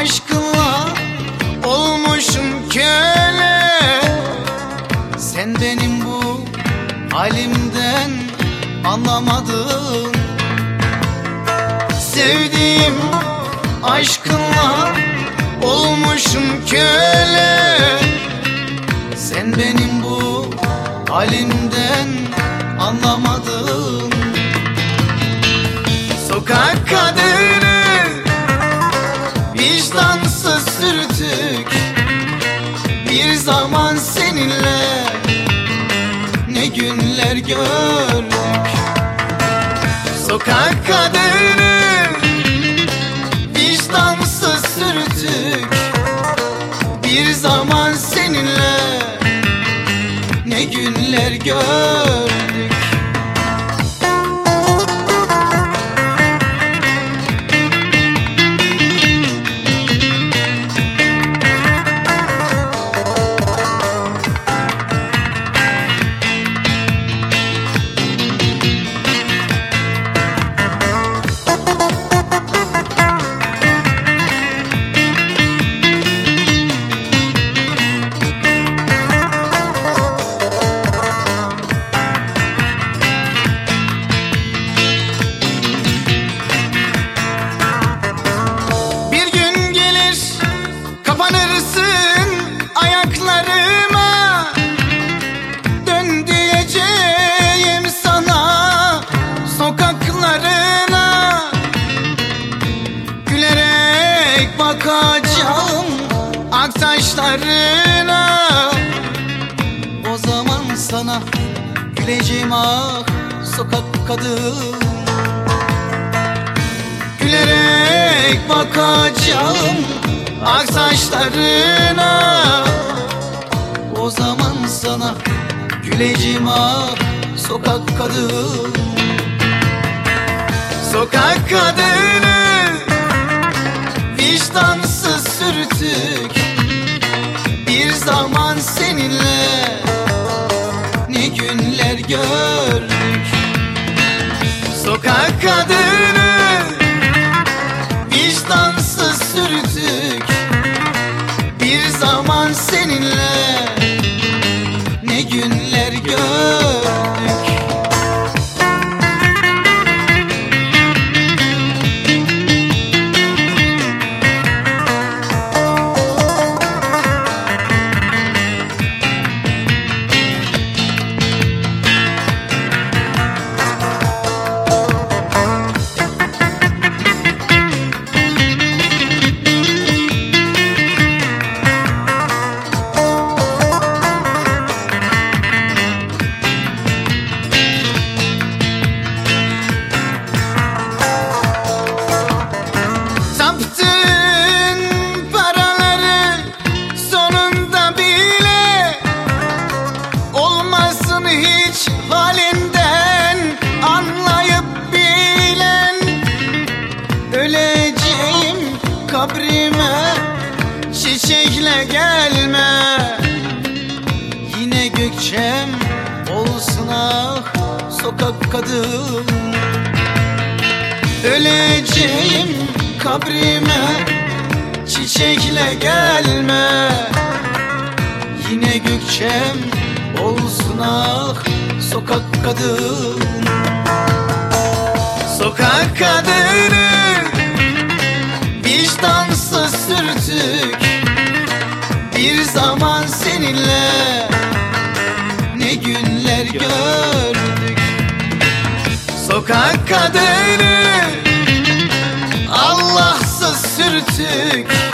Aşkınla olmuşum köle. Sen benim bu halimden anlamadın. Sevdiğim aşkınla olmuşum köle. Sen benim bu halimden anlamadın. Vicdansız sürtük Bir zaman seninle. Ne günler gördük. Sokak kadını vicdansız sürtük Bir zaman seninle. Ne günler gördük bakacağım aktaşlarına O zaman sana güleceğim ah sokak kadın. Gülerek bakacağım ak saçlarına O zaman sana güleceğim ah sokak kadın. Sokak kadını vicdansız sürtük. Bir zaman seninle ne günler gördük. Sokak kadını Olmasın hiç halinden anlayıp bilen Öleceğim kabrime çiçekle gelme. Yine gökçem olsun ah sokak kadın. Öleceğim kabrime çiçekle gelme. Yine gökçem olsun ah sokak kadın. Sokak kadını vicdansız sürtük. Bir zaman seninle ne günler gördük. Sokak kadını Allahsız sürtük